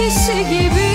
eskisi gibi.